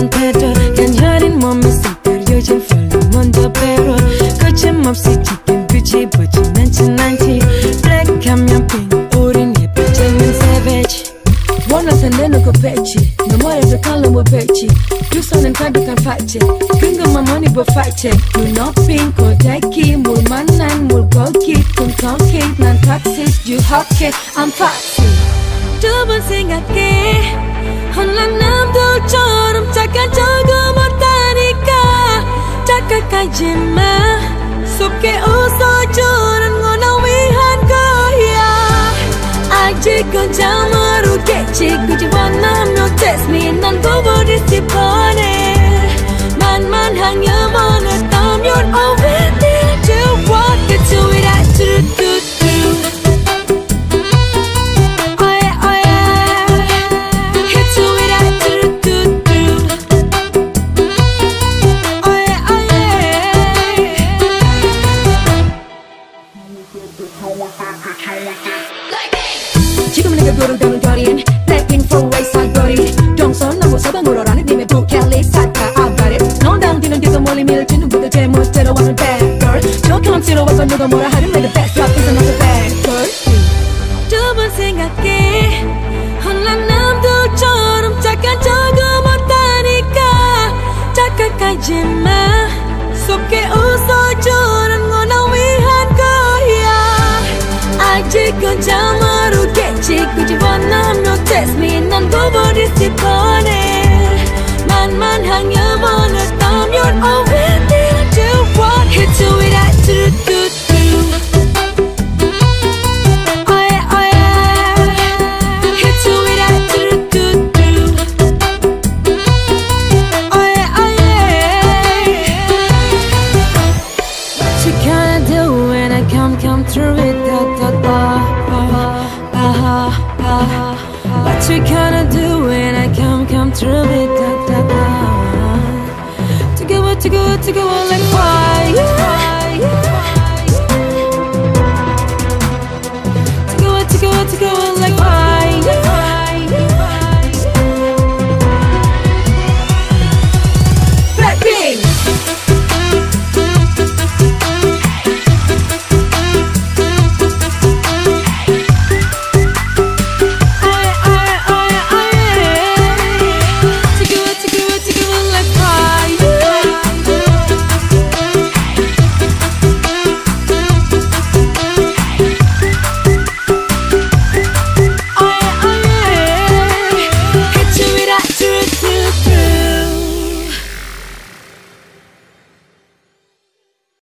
în petrol Ganjari în mame super, eu ce fel de mondă pe rol Că ce m-am psichit în picii, bă ce n-am ce n-am ce Plec cam mi-am ping, urin e pe ce mi se veci Oana se ne nu copeci, nu moare pe cală mă peci. Eu sunt în cadru că face, când mă mani bă face. Nu no ping, o teki, mul manan, mul goki Cum toki, non toxic, you hot kid, I'm foxy Dubă-n singate Hunlanam dul chorum chaka chago motanika Chaka kajima Subke uso choran ngona wihan goya Aji ko jamaru kechi kujibanam no test me nan bobo disipo 지금 내가 부르던 거리엔 Blackpink for race 사거리. 동서남북 서방으로 라는 님의 부켈리 사카 아바리 넌당 뒤는 뒤서 멀리 밀치는 부도 제 멋대로 하는 bad girl. 저 컨치로 와서 누가 뭐라 하든 내가 best drop is another bad girl. 두번 생각해. 혼란 남들처럼 착한 척은 못하니까. 착각하지 마. 속게 웃어주는 따면 already do what hit to it I do do do. Oh yeah, oh yeah Hit to it I do do do. Oh yeah, oh yeah what you gonna do when I come, come through it? Da, da. You gonna do when I come, come through it? Da, da, da. To go, to go, to go like fire.